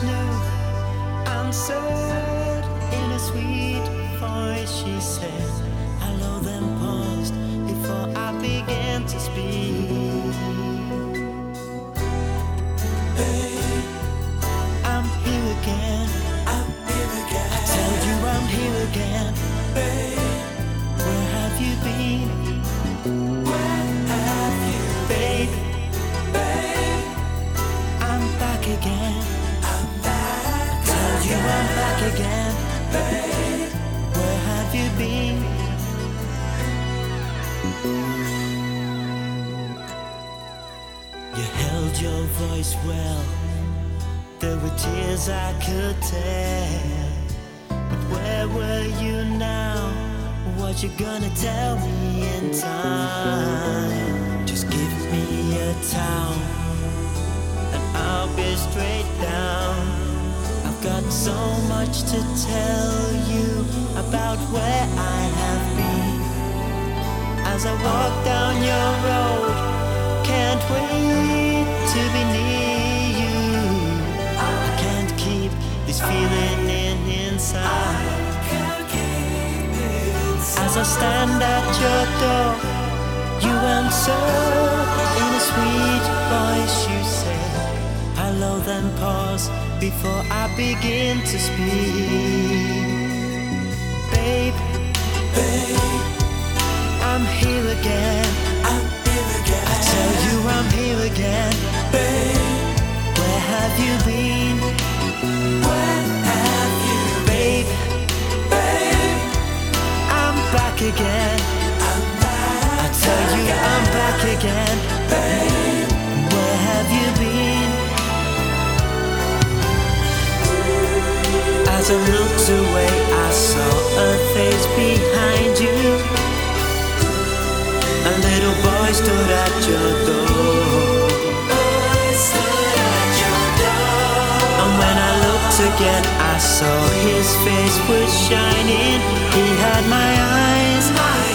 Knew answered in a sweet again. Babe, where have you been? You held your voice well. There were tears I could tell. But where were you now? What you gonna tell me in time? Just give me a towel and I'll be straight down. Got so much to tell you about where I have been. As I walk down your road, can't wait to be near you. I can't keep this feeling in inside. As I stand at your door, you answer in a sweet voice. You say, Hello, then pause before I begin to speak. Babe, babe, I'm here again. I'm here again. I tell you I'm here again. Babe, where have you been? again I saw his face was shining He had my eyes, my eyes.